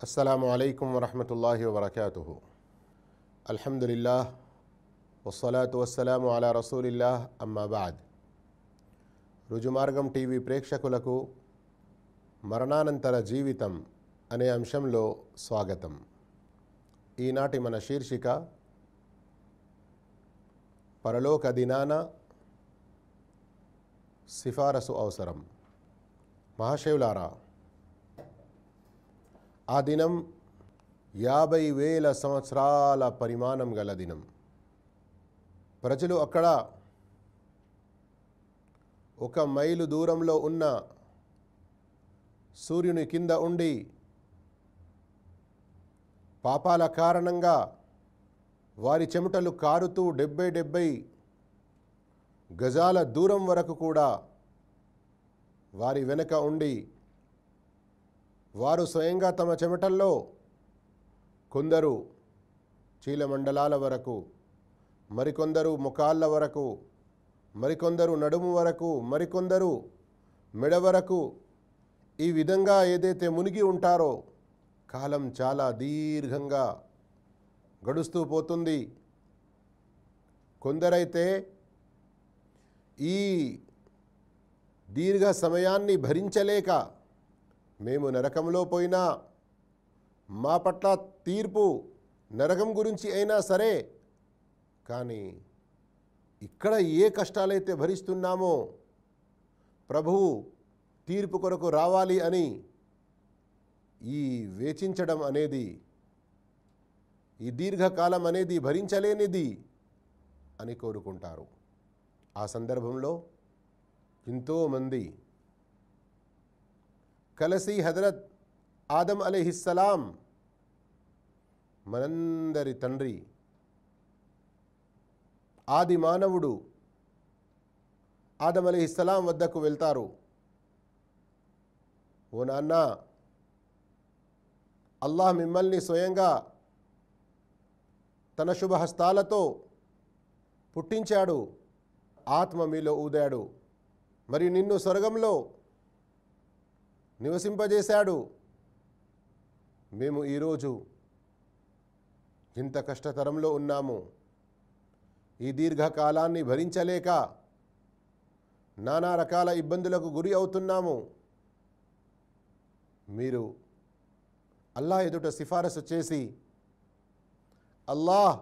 السلام عليكم ورحمة الله وبركاته الحمد لله والصلاة والسلام على رسول الله أما بعد రుజుమార్గం TV ప్రేక్షకులకు మరణానంతర జీవితం అనే అంశంలో స్వాగతం ఈనాటి మన శీర్షిక పరలోక దినాన సిఫారసు అవసరం మహాశివులారా ఆ దినం యాభై వేల సంవత్సరాల పరిమాణం గల దినం. ప్రజలు అక్కడ ఒక మైలు దూరంలో ఉన్న సూర్యుని కింద ఉండి పాపాల కారణంగా వారి చెమటలు కారుతూ డెబ్బై డెబ్బై గజాల దూరం వరకు కూడా వారి వెనక ఉండి వారు స్వయంగా తమ చెమటల్లో కొందరు చీలమండలాల వరకు మరికొందరు ముఖాళ్ళ వరకు మరికొందరు నడుము వరకు మరికొందరు మెడ వరకు ఈ విధంగా ఏదైతే మునిగి ఉంటారో కాలం చాలా దీర్ఘంగా గడుస్తూ పోతుంది. కొందరైతే ఈ దీర్ఘ సమయాన్ని భరించలేక మేము నరకంలో పోయినా మా పట్ల తీర్పు నరకం గురించి అయినా సరే కానీ ఇక్కడ ఏ కష్టాలైతే భరిస్తున్నామో ప్రభువు తీర్పు కొరకు రావాలి అని ఈ వేచించడం అనేది ఈ దీర్ఘకాలం అనేది భరించలేనిది అని కోరుకుంటారు. ఆ సందర్భంలో ఎంతోమంది కలిసి హజరత్ ఆదం అలీహిస్సలాం మనందరి తండ్రి ఆది మానవుడు ఆదం అలీహిస్సలాం వద్దకు వెళ్తారు. ఓ నాన్న అల్లాహ్ మిమ్మల్ని స్వయంగా తన శుభహస్తాలతో పుట్టించాడు. ఆత్మ మీలో ఊదాడు. మరి నిన్ను స్వర్గంలో నివసింపజేశాడు. మేము ఈరోజు ఇంత కష్టతరంలో ఉన్నాము. ఈ దీర్ఘకాలాన్ని భరించలేక నానా రకాల ఇబ్బందులకు గురి అవుతున్నాము. మీరు అల్లాహ్ ఎదుట సిఫారసు చేసి అల్లాహ్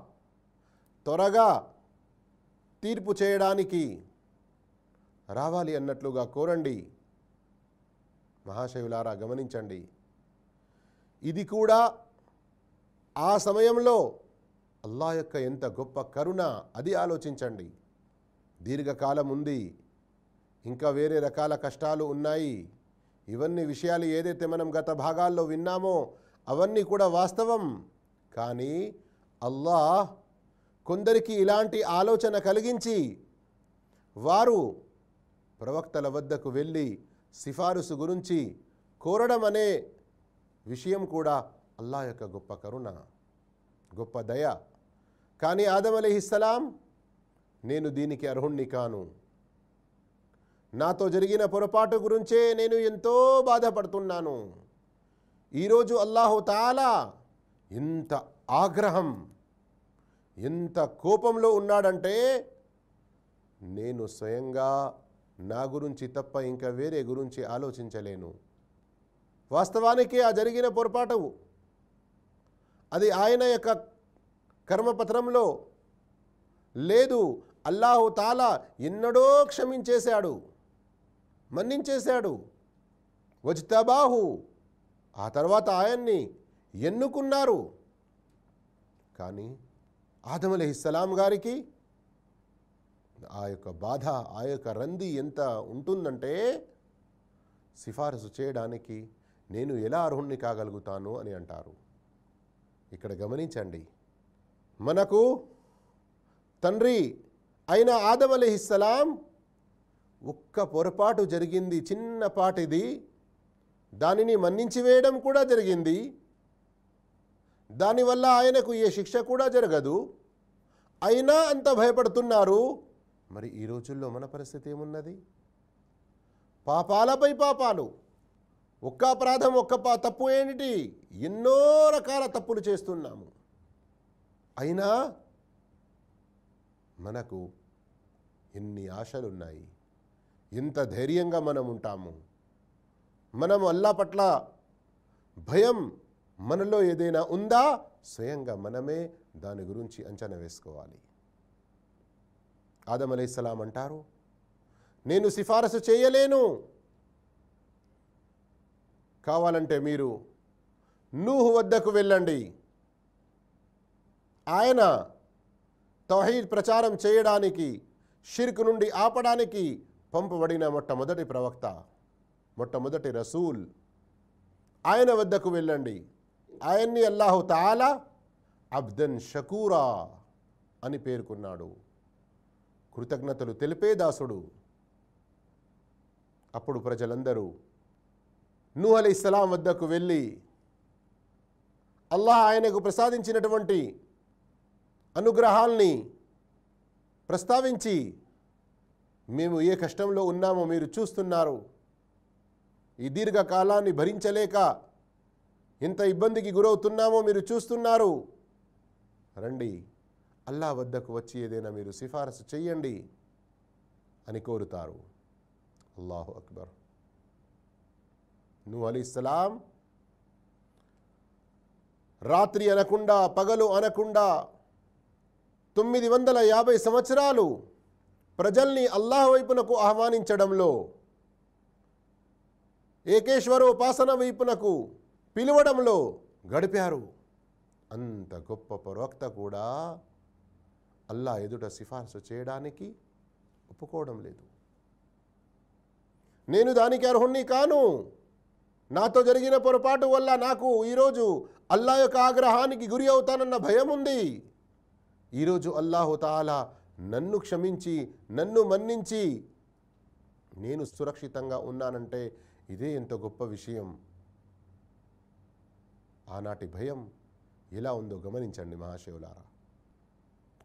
త్వరగా తీర్పు చేయడానికి రావాలి అన్నట్లుగా కోరండి. మహాశివులారా గమనించండి. ఇది కూడా ఆ సమయంలో అల్లా యొక్క ఎంత గొప్ప కరుణ అది ఆలోచించండి. దీర్ఘకాలం ఉంది. ఇంకా వేరే రకాల కష్టాలు ఉన్నాయి. ఇవన్నీ విషయాలు ఏదైతే మనం గత భాగాల్లో విన్నామో అవన్నీ కూడా వాస్తవం. కానీ అల్లాహ్ కొందరికి ఇలాంటి ఆలోచన కలిగించి వారు ప్రవక్తల వద్దకు వెళ్ళి సిఫారసు గురించి కోరడం అనే విషయం కూడా అల్లా యొక్క గొప్ప కరుణ గొప్ప దయ. కానీ ఆదం అలీహిస్సలాం నేను దీనికి అర్హుణ్ణి కాను. నాతో జరిగిన పొరపాటు గురించే నేను ఎంతో బాధపడుతున్నాను. ఈరోజు అల్లాహు తాలా ఎంత ఆగ్రహం ఎంత కోపంలో ఉన్నాడంటే నేను స్వయంగా నా గురించి తప్ప ఇంకా వేరే గురించి ఆలోచించలేను. వాస్తవానికి ఆ జరిగిన పొరపాటు. అది ఆయన యొక్క కర్మపత్రంలో లేదు. అల్లాహు తాలా ఎన్నడో క్షమించేశాడు. మన్నించేశాడు. వజ్తబాహు. ఆ తర్వాత ఆయన్ని ఎన్నుకున్నారు. కానీ ఆదం అలీహిస్సలాం గారికి ఆ యొక్క బాధ ఆ యొక్క రంది ఎంత ఉంటుందంటే సిఫారసు చేయడానికి నేను ఎలా అర్హుణ్ణి కాగలుగుతాను అని అంటారు. ఇక్కడ గమనించండి. మనకు తండ్రి అయిన ఆదం అలీహిస్సలాం ఒక్క పొరపాటు జరిగింది చిన్నపాటిది. దానిని మన్నించి వేయడం కూడా జరిగింది. దానివల్ల ఆయనకు ఏ శిక్ష కూడా జరగదు. అయినా అంత భయపడుతున్నారు. మరి ఈ రోజుల్లో మన పరిస్థితి ఏమున్నది? పాపాలపై పాపాలు. ఒక్క అపరాధం ఒక్క తప్పు ఏంటి? ఎన్నో రకాల తప్పులు చేస్తున్నాము. అయినా మనకు ఎన్ని ఆశలున్నాయి? ఎంత ధైర్యంగా మనం ఉంటాము? మనం అల్లా పట్ల భయం మనలో ఏదైనా ఉందా? స్వయంగా మనమే దాని గురించి అంచనా వేసుకోవాలి. ఆదం అలైస్లాం అంటారు. నేను సిఫారసు చేయలేను. కావాలంటే మీరు నూహు వద్దకు వెళ్ళండి. ఆయన తౌహీద్ ప్రచారం చేయడానికి షిర్క్ నుండి ఆపడానికి పంపబడిన మొట్టమొదటి ప్రవక్త మొట్టమొదటి రసూల్. ఆయన వద్దకు వెళ్ళండి. ఆయన్ని అల్లాహు తాలా అబ్దన్ షకూరా అని పేర్కొన్నాడు. కృతజ్ఞతలు తెలిపే దాసుడు. అప్పుడు ప్రజలందరూ నూ అలీ ఇస్లాం వద్దకు వెళ్ళి అల్లాహ్ ఆయనకు ప్రసాదించినటువంటి అనుగ్రహాల్ని ప్రస్తావించి మేము ఏ కష్టంలో ఉన్నామో మీరు చూస్తున్నారు. ఈ దీర్ఘకాలాన్ని భరించలేక ఎంత ఇబ్బందికి గురవుతున్నామో మీరు చూస్తున్నారు. రండి. అల్లా వద్దకు వచ్చి ఏదైనా మీరు సిఫారసు చెయ్యండి అని కోరుతారు. అల్లాహు అక్బర్. నూ అలీస్లాం రాత్రి అనకుండా పగలు అనకుండా తొమ్మిది వందల యాభై సంవత్సరాలు ప్రజల్ని అల్లాహ్ వైపునకు ఆహ్వానించడంలో ఏకేశ్వరోపాసన వైపునకు పిలవడంలో గడిపారు. అంత గొప్ప ప్రవక్త కూడా అల్లా ఎదుట సిఫార్సు చేయడానికి ఒప్పుకోవడం లేదు. నేను దానికి అర్హుణ్ణి కాను. నాతో జరిగిన పొరపాటు వల్ల నాకు ఈరోజు అల్లా యొక్క ఆగ్రహానికి గురి అవుతానన్న భయం ఉంది ఈరోజు అల్లాహుతాలా నన్ను క్షమించి నన్ను మన్నించి నేను సురక్షితంగా ఉన్నానంటే ఇదే ఎంత గొప్ప విషయం. ఆనాటి భయం ఎలా ఉందో గమనించండి మహాశివులారా.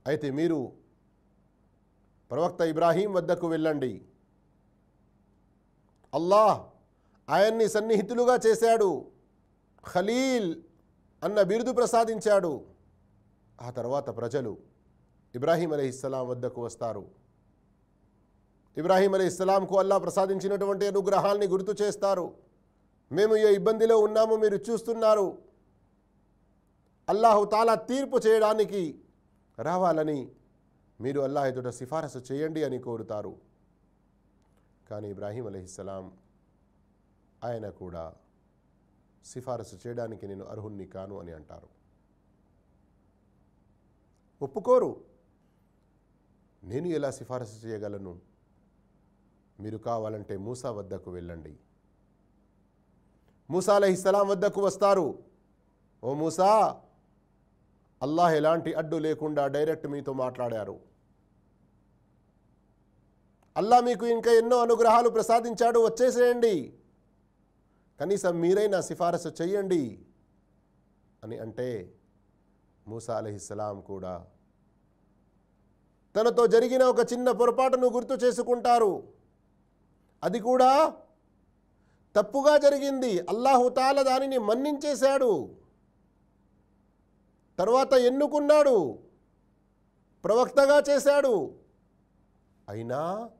అయితే మీరు ప్రవక్త ఇబ్రాహీం వద్దకు వెళ్ళండి. అల్లాహ్ ఆయన్ని సన్నిహితులుగా చేశాడు. ఖలీల్ అన్న బిరుదు ప్రసాదించాడు. ఆ తర్వాత ప్రజలు ఇబ్రాహీం అలీహిస్సలాం వద్దకు వస్తారు. ఇబ్రాహీం అలీహిస్సలాంకు అల్లా ప్రసాదించినటువంటి అనుగ్రహాల్ని గుర్తు చేస్తారు. మేము ఏ ఇబ్బందిలో ఉన్నామో మీరు చూస్తున్నారు. అల్లాహు తాలా తీర్పు చేయడానికి రావాలని మీరు అల్లాహ్ ఎదుట సిఫారసు చేయండి అని కోరుతారు. కానీ ఇబ్రాహీం అలహిస్సలాం ఆయన కూడా సిఫారసు చేయడానికి నేను అర్హుణ్ణి కాను అని అంటారు. ఒప్పుకోరు. నేను ఎలా సిఫారసు చేయగలను? మీరు కావాలంటే మూసా వద్దకు వెళ్ళండి. మూసా అలహిస్సలాం వద్దకు వస్తారు. ఓ మూసా! అల్లాహ్ ఎలాంటి అడ్డు లేకుండా డైరెక్ట్ మీతో మాట్లాడారు. అల్లా మీకు ఇంకా ఎన్నో అనుగ్రహాలు ప్రసాదించాడు వచ్చేసేయండి. కనీసం మీరైనా సిఫారసు చెయ్యండి అని అంటే మూసా అలహిస్సలాం కూడా తనతో జరిగిన ఒక చిన్న పొరపాటును గుర్తు చేసుకుంటారు. అది కూడా తప్పుగా జరిగింది. అల్లాహుతాల దానిని మన్నించేశాడు. తర్వాత ఎన్నుకున్నాడు? ప్రవక్తగా చేశాడు. అయినా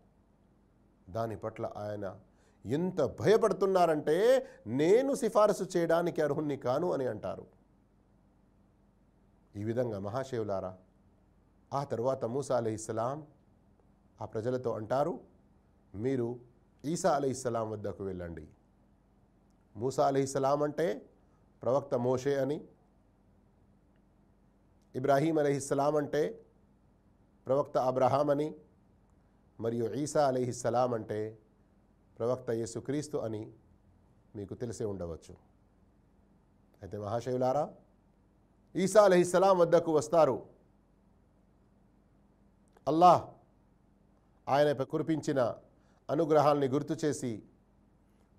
దాని పట్ల ఆయన ఎంత భయపడుతున్నారంటే నేను సిఫారసు చేయడానికి అర్హుణ్ణి కాను అని అంటారు. ఈ విధంగా మహాశివులారా ఆ తర్వాత మూసా అలహిస్సలాం ఆ ప్రజలతో అంటారు మీరు ఈసా అలహిస్సలాం వద్దకు వెళ్ళండి. మూసా అలహిస్సలాం అంటే ప్రవక్త మోషే అని ఇబ్రాహీం అలహిస్సలాం అంటే ప్రవక్త అబ్రహాం అని మరియు ఈసా అలీహిస్సలాం అంటే ప్రవక్త యేసుక్రీస్తు అని మీకు తెలిసే ఉండవచ్చు. అయితే మహాశైవులారా ఈసా అలహిస్సలాం వద్దకు వస్తారు. అల్లాహ్ ఆయన కురిపించిన అనుగ్రహాల్ని గుర్తు చేసి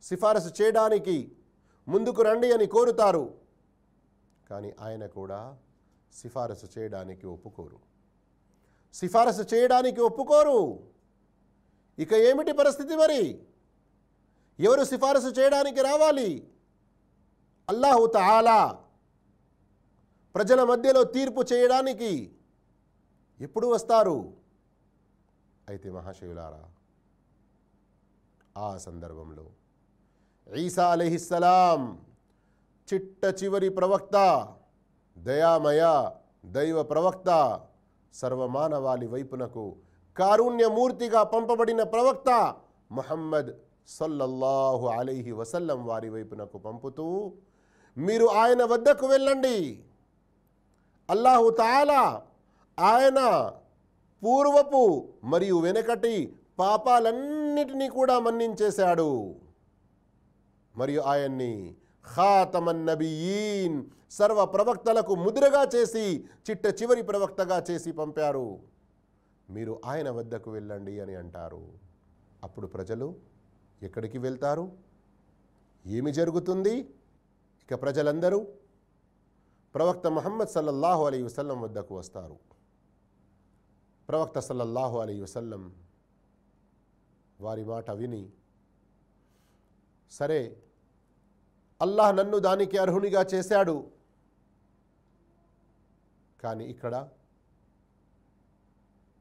సిఫారసు చేయడానికి ముందుకు రండి అని కోరుతారు. కానీ ఆయన కూడా సిఫారసు చేయడానికి ఒప్పుకోరు. సిఫారసు చేయడానికి ఒప్పుకోరు. ఇక ఏమిటి పరిస్థితి మరి? ఎవరు సిఫారసు చేయడానికి రావాలి? అల్లాహు తాలా ప్రజల మధ్యలో తీర్పు చేయడానికి ఎప్పుడు వస్తారు? అయితే మహాశివులారా ఆ సందర్భంలో ఈసా అలహిస్సలాం చిట్ట చివరి ప్రవక్త దయామయ దైవ ప్రవక్త సర్వమానవాళి వైపునకు కారుణ్యమూర్తిగా పంపబడిన ప్రవక్త మహమ్మద్ సల్లల్లాహు అలైహి వసల్లం వారి వైపునకు పంపుతూ మీరు ఆయన వద్దకు వెళ్ళండి. అల్లాహు తాలా ఆయన పూర్వపు మరియు వెనకటి పాపాలన్నిటినీ కూడా మన్నించేశాడు. మరియు ఆయన్ని ఖాతమన్నబీన్ సర్వ ప్రవక్తలకు ముద్రగా చేసి చిట్ట చివరి ప్రవక్తగా చేసి పంపారు. మీరు ఆయన వద్దకు వెళ్ళండి అని అంటారు. అప్పుడు ప్రజలు ఎక్కడికి వెళ్తారు? ఏమి జరుగుతుంది? ఇక ప్రజలందరూ ప్రవక్త మహమ్మద్ సల్లల్లాహు అలీ వసల్లం వద్దకు వస్తారు. ప్రవక్త సల్లల్లాహు అలీ వసల్లం వారి మాట విని సరే అల్లాహ్ నన్ను దానికి అర్హునిగా చేశాడు. కానీ ఇక్కడ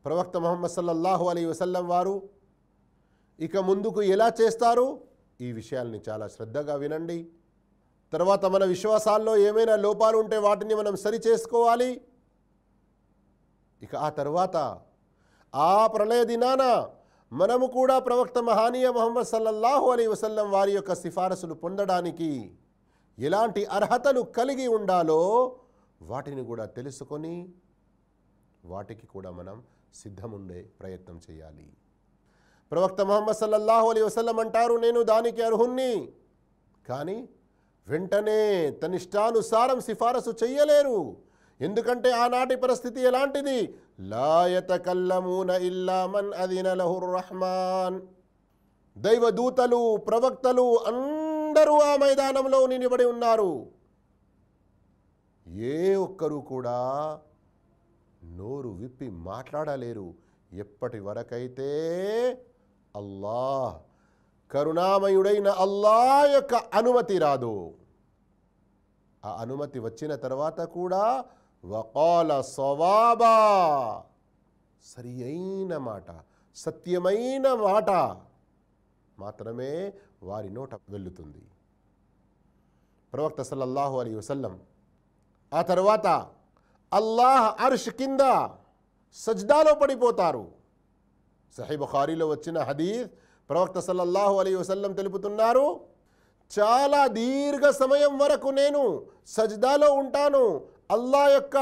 ప్రవక్త మొహమ్మద్ సల్లల్లాహు అలీ వసల్లం వారు ఇక ముందుకు ఎలా చేస్తారు? ఈ విషయాల్ని చాలా శ్రద్ధగా వినండి. తర్వాత మన విశ్వాసాల్లో ఏమైనా లోపాలు ఉంటే వాటిని మనం సరి చేసుకోవాలి. ఇక ఆ తర్వాత ఆ ప్రళయ దినాన మనము కూడా ప్రవక్త మహానీయ మొహమ్మద్ సల్లల్లాహు అలీ వసల్లం వారి యొక్క సిఫారసులు పొందడానికి ఎలాంటి అర్హతలు కలిగి ఉండాలో వాటిని కూడా తెలుసుకొని వాటికి కూడా మనం సిద్ధముండే ప్రయత్నం చేయాలి. ప్రవక్త మహమ్మద్ సల్లల్లాహు అలీ వసలం అంటారు నేను దానికి అర్హుణ్ణి. కానీ వెంటనే తన ఇష్టానుసారం సిఫారసు చెయ్యలేరు. ఎందుకంటే ఆనాటి పరిస్థితి ఎలాంటిది? లాయత కల్లమూన ఇల్లామన్ అదిన లహుర్ రహమాన్. దైవదూతలు ప్రవక్తలు అందరూ ఆ మైదానంలో నిలబడి ఉన్నారు. ఏ ఒక్కరూ కూడా నోరు విప్పి మాట్లాడలేరు. ఎప్పటి వరకైతే అల్లాహ్ కరుణామయుడైన అల్లా యొక్క అనుమతి రాదు ఆ అనుమతి వచ్చిన తర్వాత కూడా వకాల సవాబా సరి అయిన మాట సత్యమైన మాట మాత్రమే వారి నోట వెళ్ళుతుంది ప్రవక్త సల్లల్లాహు అలీ వసల్లం ఆ తర్వాత అల్లాహ్ అర్ష్ కింద సజ్దాలో పడిపోతారు. సహీ బుఖారీలో వచ్చిన హదీద్ ప్రవక్త సల్లల్లాహు అలీ వసల్లం తెలుపుతున్నారు చాలా దీర్ఘ సమయం వరకు నేను సజ్దాలో ఉంటాను. అల్లా యొక్క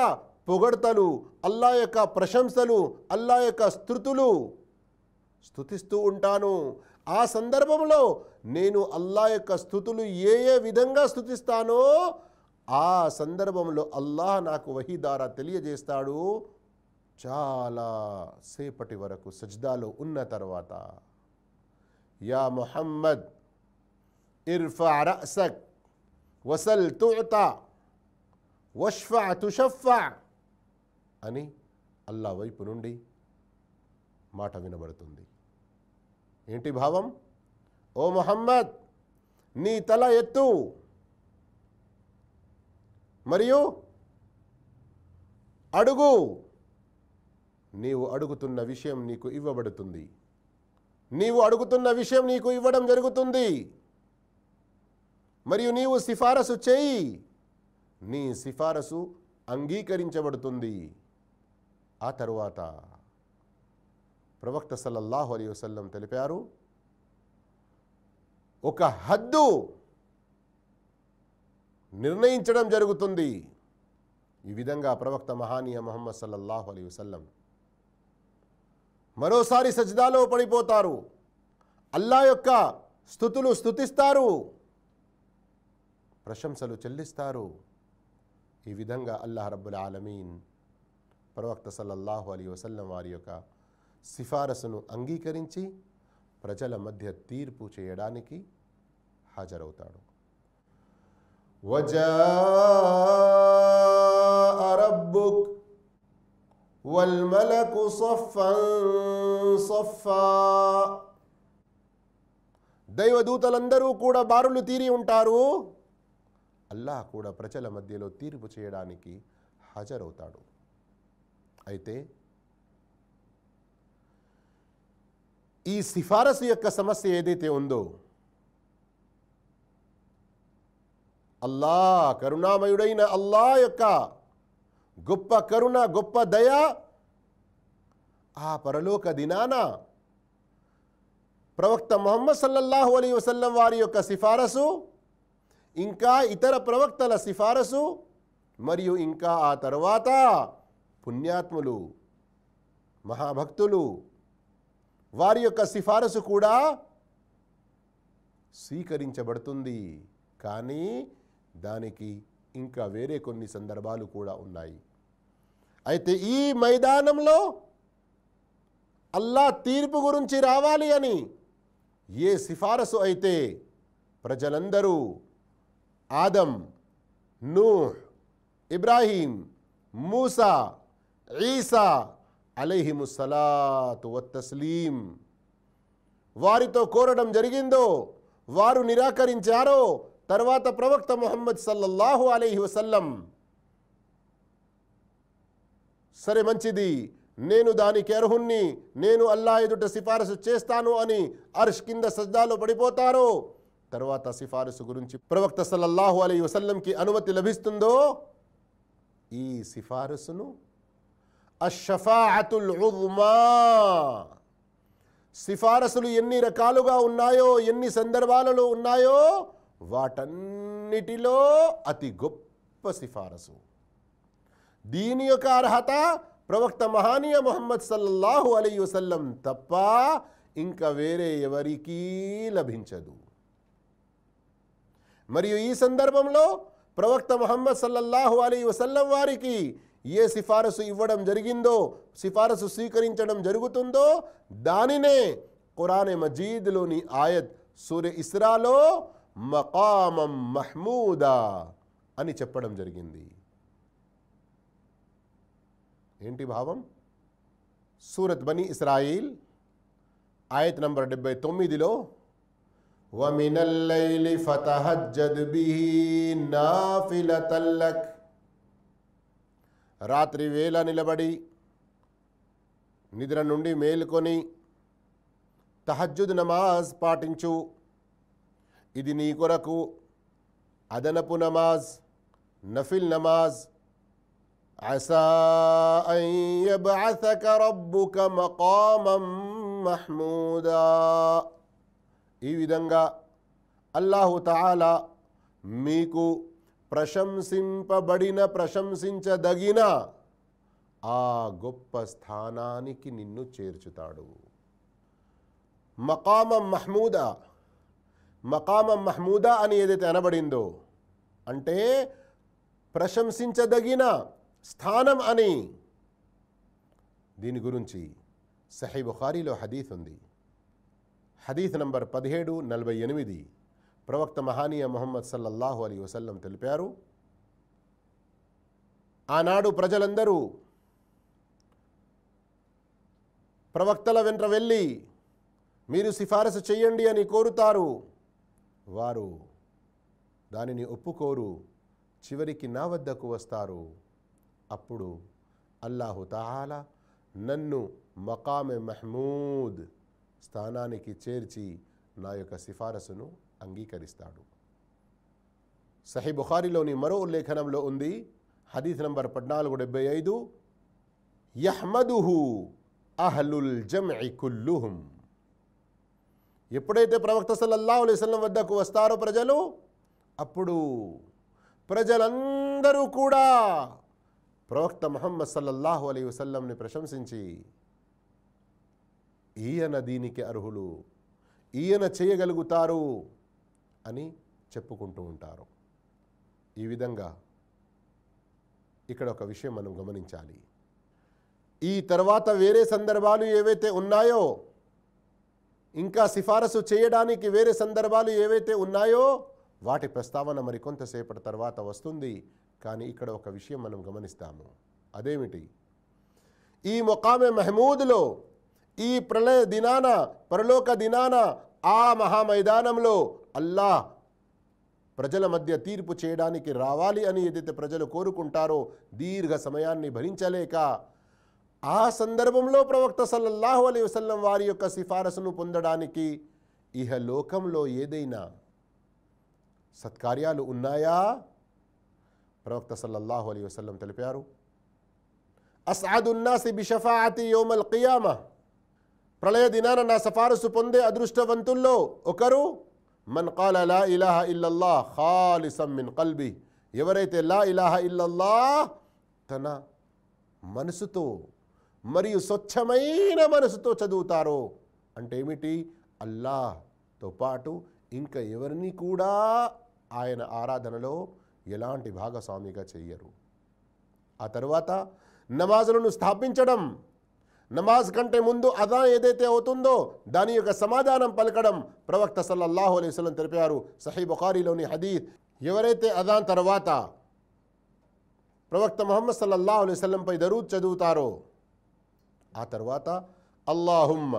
పొగడతలు అల్లా యొక్క ప్రశంసలు అల్లా యొక్క స్థుతులు స్థుతిస్తూ ఉంటాను. ఆ సందర్భంలో నేను అల్లా యొక్క స్థుతులు ఏ ఏ విధంగా స్థుతిస్తానో ఆ సందర్భంలో అల్లాహ్ నాకు వహీ ద్వారా తెలియజేస్తాడు. చాలా సేపటి వరకు సజ్దాలో ఉన్న తర్వాత యా మొహమ్మద్ ఇర్ఫా రసక్ వసల్ తుతా వష్ఫా తుషఫా అని అల్లా వైపు నుండి మాట వినబడుతుంది. ఏంటి భావం? ఓ మొహమ్మద్ నీ తల ఎత్తు మరియు అడుగు. నీవు అడుగుతున్న విషయం నీకు ఇవ్వబడుతుంది. నీవు అడుగుతున్న విషయం నీకు ఇవ్వడం జరుగుతుంది. మరియు నీవు సిఫారసు చేయి. నీ సిఫారసు అంగీకరించబడుతుంది. ఆ తరువాత ప్రవక్త సల్లల్లాహు అలీ వసల్లం తెలిపారు ఒక హద్దు నిర్ణయించడం జరుగుతుంది. ఈ విధంగా ప్రవక్త మహానీయ మొహమ్మద్ సల్లల్లాహు అలీ వసల్లం మరోసారి సజ్దాలో పడిపోతారు. అల్లా యొక్క స్థుతులు స్థుతిస్తారు. ప్రశంసలు చెల్లిస్తారు. ఈ విధంగా అల్లాహ్ రబ్బుల్ ఆలమీన్ ప్రవక్త సల్లల్లాహు అలీ వసల్లం వారి యొక్క సిఫారసును అంగీకరించి ప్రజల మధ్య తీర్పు చేయడానికి హాజరవుతాడు. وجاء ربك والملك صفا صفا దైవదూతలందరూ కూడా బారులు తీరి ఉంటారు అల్లాహ్ కూడా ప్రజల మధ్యలో తీర్పు చేయడానికి హాజరవుతాడు అయితే ఈ సిఫారసు యొక్క సమస్య ఏదైతే ఉందో అల్లా కరుణామయుడైన అల్లా యొక్క గొప్ప కరుణ గొప్ప దయ ఆ పరలోక దినాన ప్రవక్త మొహమ్మద్ సల్లల్లాహు అలీ వసల్లం వారి యొక్క సిఫారసు ఇంకా ఇతర ప్రవక్తల సిఫారసు మరియు ఇంకా ఆ తర్వాత పుణ్యాత్ములు మహాభక్తులు వారి యొక్క సిఫారసు కూడా స్వీకరించబడుతుంది. కానీ దానికి ఇంకా వేరే కొన్ని సందర్భాలు కూడా ఉన్నాయి. అయితే ఈ మైదానంలో అల్లా తీర్పు గురించి రావాలి అని ఏ సిఫారసు అయితే ప్రజలందరూ ఆదం నూ ఇబ్రాహీం మూసా ఈసా అలహిముసలాతు వత్తస్లీం వారితో కోరడం జరిగిందో వారు నిరాకరించారో తర్వాత ప్రవక్త ముహమ్మద్ సల్లల్లాహు అలైహి వసల్లం సరే మంచిది నేను దానికి అర్హుణ్ణి నేను అల్లా ఎదుట సిఫారసు చేస్తాను అని అర్ష్ కింద సజ్జాలో పడిపోతారో తర్వాత సిఫారసు గురించి ప్రవక్త సల్లల్లాహు అలీ వసల్లంకి అనుమతి లభిస్తుందో ఈ సిఫారసును అషఫాఅతుల్ ఉజ్మా సిఫారసులు ఎన్ని రకాలుగా ఉన్నాయో ఎన్ని సందర్భాలలో ఉన్నాయో వాటన్నిటిలో అతి గొప్ప సిఫారసు. దీని యొక్క అర్హత ప్రవక్త మహానీయ మొహమ్మద్ సల్లల్లాహు అలీ వసల్లం తప్ప ఇంకా వేరే ఎవరికీ లభించదు. మరియు ఈ సందర్భంలో ప్రవక్త మొహమ్మద్ సల్లల్లాహు అలీ వసల్లం వారికి ఏ సిఫారసు ఇవ్వడం జరిగిందో సిఫారసు స్వీకరించడం జరుగుతుందో దానినే ఖురాన్ మజీద్లోని ఆయత్ సూర్య ఇస్రాలో మకామం మహ్మూదా అని చెప్పడం జరిగింది. ఏంటి భావం? సూరత్ బని ఇస్రాయిల్ ఆయత్ నంబర్ డెబ్బై తొమ్మిదిలో వమినల్లైలి ఫతహజ్జద్ రాత్రి వేళ నిలబడి నిద్ర నుండి మేలుకొని తహజ్జుద్ నమాజ్ పాటించు ఇది నీ కొరకు అదనపు నమాజ్ నఫిల్ నమాజ్. అసా మకామం మహ్మూదా. ఈ విధంగా అల్లాహుతాలా మీకు ప్రశంసింపబడిన ప్రశంసించదగిన ఆ గొప్ప స్థానానికి నిన్ను చేర్చుతాడు. మకామ మహమూదా. మకామం మహమూదా అని ఏదైతే అనబడిందో అంటే ప్రశంసించదగిన స్థానం అని దీని గురించి సహీ బుఖారీలో హదీత్ ఉంది. హదీత్ నంబర్ పదిహేడు నలభై ఎనిమిది ప్రవక్త మహానీయ మొహమ్మద్ సల్లల్లాహు అలీ వసల్లం తెలిపారు ఆనాడు ప్రజలందరూ ప్రవక్తల వెంట వెళ్ళి మీరు సిఫారసు చేయండి అని కోరుతారు. వారు దానిని ఒప్పుకోరు చివరికి నా వద్దకు వస్తారు. అప్పుడు అల్లాహు తాలా నన్ను మకామె మహమూద్ స్థానానికి చేర్చి నా యొక్క సిఫారసును అంగీకరిస్తాడు. సహీ బుఖారిలోని మరో ఉల్లేఖనంలో ఉంది హదీత్ నంబర్ పద్నాలుగు డెబ్బై ఐదు యహ్మదుహు అహ్లుల్ జమ్ఇ కుల్లుహుం ఎప్పుడైతే ప్రవక్త సల్లల్లా అలైస్లం వద్దకు వస్తారో ప్రజలు అప్పుడు ప్రజలందరూ కూడా ప్రవక్త మహమ్మద్ సల్లల్లాహు అలైహి వసల్లంని ప్రశంసించి ఈయన దీనికి అర్హులు ఈయన చేయగలుగుతారు అని చెప్పుకుంటూ ఉంటారు. ఈ విధంగా ఇక్కడ ఒక విషయం మనం గమనించాలి. ఈ తర్వాత వేరే సందర్భాలు ఏవైతే ఉన్నాయో ఇంకా సిఫారసు చేయడానికి వేరే సందర్భాలు ఏవైతే ఉన్నాయో వాటి ప్రస్తావన మరి కొంతసేపటి తర్వాత వస్తుంది. కానీ ఇక్కడ ఒక విషయం మనం గమనిస్తాము. అదేమిటి? ఈ మొకామె మహమూద్లో ఈ ప్రళయ దినాన పరలోక దినాన ఆ మహామైదానంలో అల్లాహ్ ప్రజల మధ్య తీర్పు చేయడానికి రావాలి అని ఏదైతే ప్రజలు కోరుకుంటారో దీర్ఘ సమయాన్ని భరించలేక ఆ సందర్భంలో ప్రవక్త సల్లల్లాహు అలైహి వసల్లం వారి యొక్క సిఫారసును పొందడానికి ఇహ లోకంలో ఏదైనా సత్కార్యాలు ఉన్నాయా? ప్రవక్త సల్లల్లాహు అలైహి వసల్లం తెలిపారు. అసాదున్నాసి బిషఫాతి యోమల్ కియామా. ప్రళయ దినాన నా సఫారసు పొందే అదృష్టవంతుల్లో ఒకరు మన్ కాల లా ఇలాహ ఇల్లల్లా ఖాలిసం మిన్ కల్బి ఎవరైతే లా ఇలాహ ఇల్లల్లా తన మనసుతో మరియు స్వచ్ఛమైన మనసుతో చదువుతారో అంటే ఏమిటి? అల్లాహ్తో పాటు ఇంకా ఎవరిని కూడా ఆయన ఆరాధనలో ఎలాంటి భాగస్వామిగా చెయ్యరు ఆ తర్వాత నమాజులను స్థాపించడం నమాజ్ కంటే ముందు అదా ఏదైతే అవుతుందో దాని యొక్క సమాధానం పలకడం ప్రవక్త సల్లల్లాహు అలైహి తెలిపారు. సహీ బుఖారీలోని హదీద్ ఎవరైతే అదాన్ తర్వాత ప్రవక్త ముహమ్మద్ సల్లల్లాహు అలైహి దరూద్ చదువుతారో ఆ తర్వాత అల్లాహుమ్మ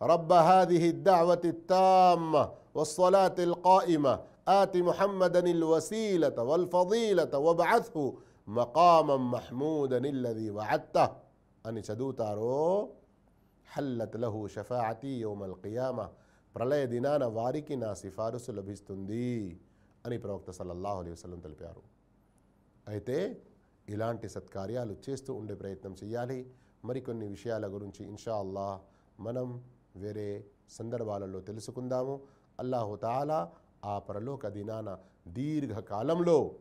رب هذه الدعوة التامة والصلاة القائمة آت محمدا الوسيلة والفضيلة وابعثه مقاما محمودا الذي وعدته అని చదువుతారో హల్లత్ లహు షఫాఅతి యోమల్ కియామ ప్రళయ దినాన వారికి నా సిఫారసు లభిస్తుంది అని ప్రవక్త సల్లల్లాహు అలైహి వసల్లం తెలిపారు అయితే ఇలాంటి సత్కార్యాలు చేస్తూ ఉండే ప్రయత్నం చేయాలి మరికొన్ని విషయాల గురించి ఇన్షా అల్లా మనం వేరే సందర్భాలలో తెలుసుకుందాము. అల్లాహు తాలా ఆ పరలోక దినాన దీర్ఘకాలంలో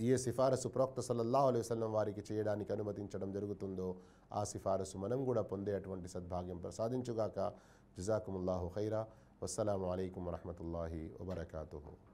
ఏ సిఫారసు ప్రవక్త సల్లల్లాహు అలైహి వసల్లం వారికి చేయడానికి అనుమతించడం జరుగుతుందో ఆ సిఫారసు మనం కూడా పొందే అటువంటి సద్భాగ్యం ప్రసాదించుగాక. జజాకుముల్లాహు ఖైరా. వస్సలాము అలైకుం వరహమూల వబర్కూ